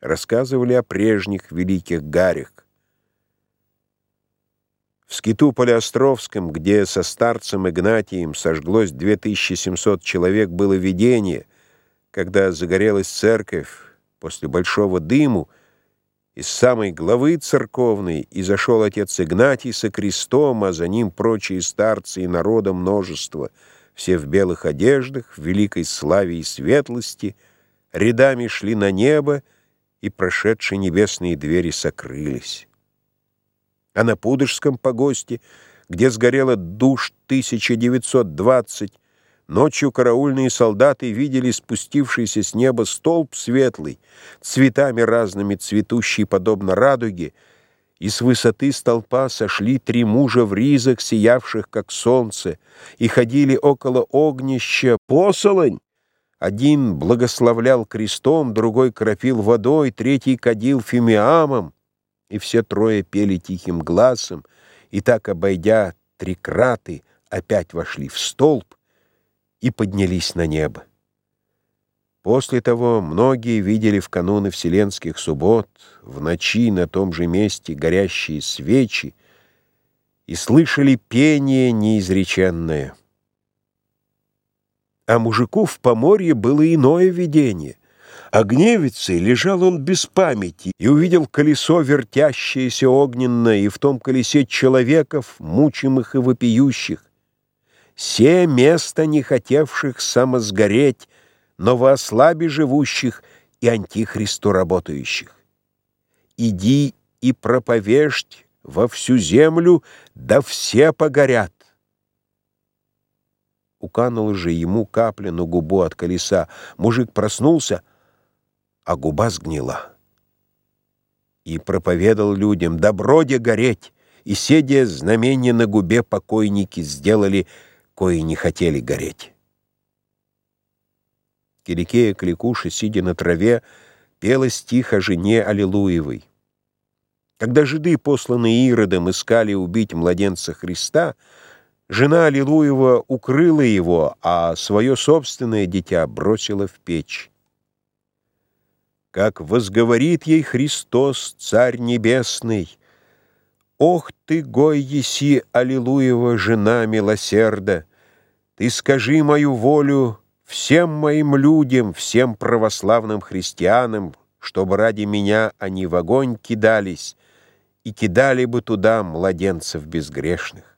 рассказывали о прежних великих гарях. В скиту Полиостровском, где со старцем Игнатием сожглось 2700 человек, было видение, когда загорелась церковь после большого дыму, из самой главы церковной и зашел отец Игнатий со крестом, а за ним прочие старцы и народа множество, все в белых одеждах, в великой славе и светлости, рядами шли на небо, и прошедшие небесные двери сокрылись. А на Пудожском погосте, где сгорело душ 1920, ночью караульные солдаты видели спустившийся с неба столб светлый, цветами разными цветущий, подобно радуге, и с высоты столпа сошли три мужа в ризах, сиявших, как солнце, и ходили около огнища посолонь, один благословлял крестом, другой кропил водой, третий кадил фимиамом, и все трое пели тихим глазом, и так, обойдя три краты, опять вошли в столб и поднялись на небо. После того многие видели в кануны вселенских суббот, в ночи на том же месте горящие свечи и слышали пение неизреченное — а мужику в поморье было иное видение. Огневицей лежал он без памяти и увидел колесо, вертящееся огненное, и в том колесе человеков, мучимых и вопиющих. Се место не хотевших самосгореть, но во ослабе живущих и антихристу работающих. Иди и проповежь во всю землю, да все погорят. Уканула же ему капля на губу от колеса. Мужик проснулся, а губа сгнила. И проповедал людям, доброде гореть, и, седя знамение на губе, покойники сделали, кои не хотели гореть. Кирикея Кликуша, сидя на траве, пела стих о жене Аллилуевой. Когда жиды, посланные Иродом, искали убить младенца Христа, Жена Аллилуева укрыла его, а свое собственное дитя бросила в печь. Как возговорит ей Христос, Царь Небесный, «Ох ты, гой еси, Аллилуева, жена милосерда! Ты скажи мою волю всем моим людям, всем православным христианам, чтобы ради меня они в огонь кидались и кидали бы туда младенцев безгрешных».